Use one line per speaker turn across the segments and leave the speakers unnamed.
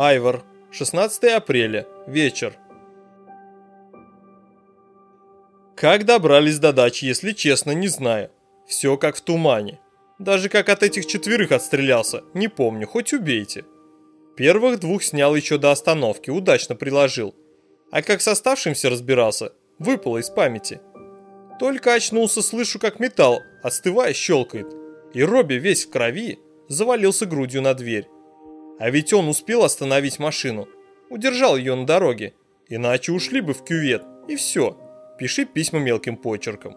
Айвор. 16 апреля. Вечер. Как добрались до дачи, если честно, не знаю. Все как в тумане. Даже как от этих четверых отстрелялся, не помню, хоть убейте. Первых двух снял еще до остановки, удачно приложил. А как с оставшимся разбирался, выпало из памяти. Только очнулся, слышу, как металл, остывая, щелкает. И Робби весь в крови завалился грудью на дверь. А ведь он успел остановить машину, удержал ее на дороге, иначе ушли бы в кювет, и все. Пиши письма мелким почерком.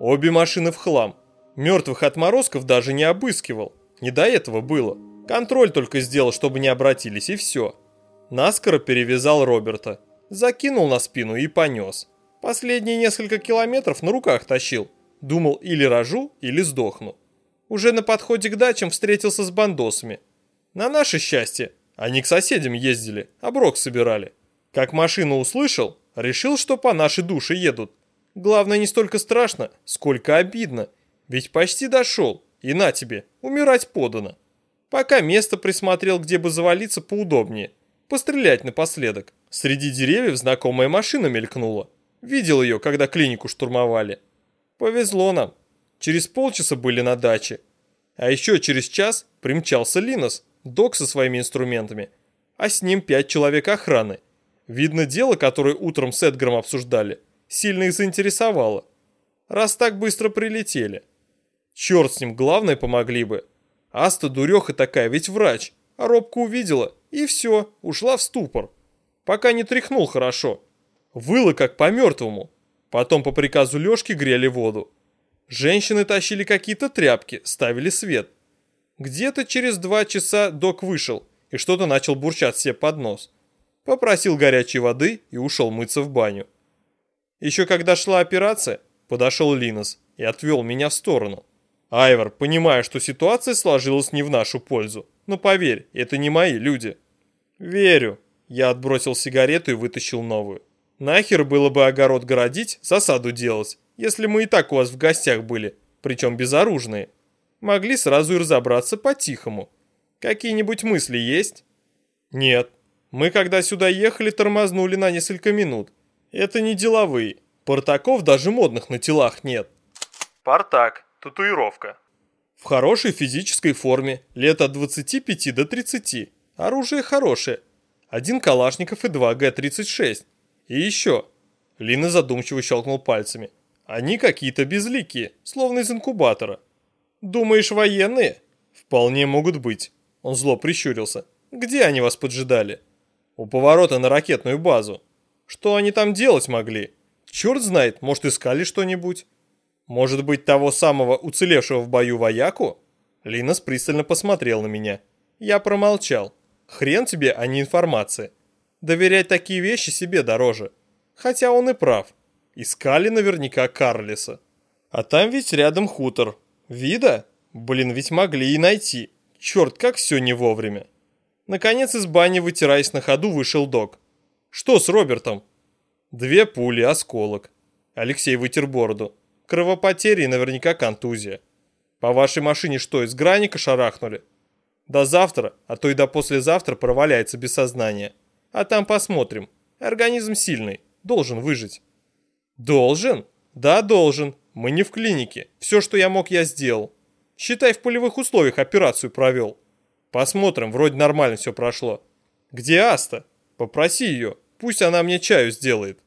Обе машины в хлам. Мертвых отморозков даже не обыскивал. Не до этого было. Контроль только сделал, чтобы не обратились, и все. Наскоро перевязал Роберта. Закинул на спину и понес. Последние несколько километров на руках тащил. Думал, или рожу, или сдохну. Уже на подходе к дачам встретился с бандосами. На наше счастье, они к соседям ездили, оброк собирали. Как машину услышал, решил, что по нашей душе едут. Главное, не столько страшно, сколько обидно. Ведь почти дошел, и на тебе, умирать подано. Пока место присмотрел, где бы завалиться поудобнее. Пострелять напоследок. Среди деревьев знакомая машина мелькнула. Видел ее, когда клинику штурмовали. Повезло нам. Через полчаса были на даче. А еще через час примчался Линос, док со своими инструментами, а с ним пять человек охраны. Видно, дело, которое утром с Эдгаром обсуждали, сильно их заинтересовало. Раз так быстро прилетели. Черт с ним, главное, помогли бы. Аста дуреха такая, ведь врач. А Робку увидела, и все, ушла в ступор. Пока не тряхнул хорошо. Выла как по мертвому. Потом по приказу Лешки грели воду. Женщины тащили какие-то тряпки, ставили свет. Где-то через два часа док вышел и что-то начал бурчать себе под нос. Попросил горячей воды и ушел мыться в баню. Еще когда шла операция, подошел Линос и отвел меня в сторону. Айвор, понимая, что ситуация сложилась не в нашу пользу. Но поверь, это не мои люди. Верю. Я отбросил сигарету и вытащил новую. Нахер было бы огород городить, засаду делать, если мы и так у вас в гостях были, причем безоружные. Могли сразу и разобраться по-тихому. Какие-нибудь мысли есть? Нет. Мы когда сюда ехали, тормознули на несколько минут. Это не деловые. Портаков даже модных на телах нет. Портак. Татуировка. В хорошей физической форме. Лет от 25 до 30. Оружие хорошее. Один Калашников и два Г-36. И еще. Лина задумчиво щелкнул пальцами. Они какие-то безликие, словно из инкубатора. Думаешь, военные? Вполне могут быть. Он зло прищурился. Где они вас поджидали? У поворота на ракетную базу. Что они там делать могли? Черт знает, может искали что-нибудь? Может быть того самого уцелевшего в бою вояку? Линос пристально посмотрел на меня. Я промолчал. Хрен тебе, а не информация. Доверять такие вещи себе дороже. Хотя он и прав. Искали наверняка Карлиса. А там ведь рядом хутор. Вида? Блин, ведь могли и найти. Черт, как все не вовремя. Наконец из бани, вытираясь на ходу, вышел док. Что с Робертом? Две пули, осколок. Алексей вытер бороду. Кровопотери и наверняка контузия. По вашей машине что, из граника шарахнули? До завтра, а то и до послезавтра проваляется без сознания. А там посмотрим. Организм сильный, должен выжить. Должен? Да, должен. Мы не в клинике. Все, что я мог, я сделал. Считай, в полевых условиях операцию провел. Посмотрим, вроде нормально все прошло. Где Аста? Попроси ее, пусть она мне чаю сделает.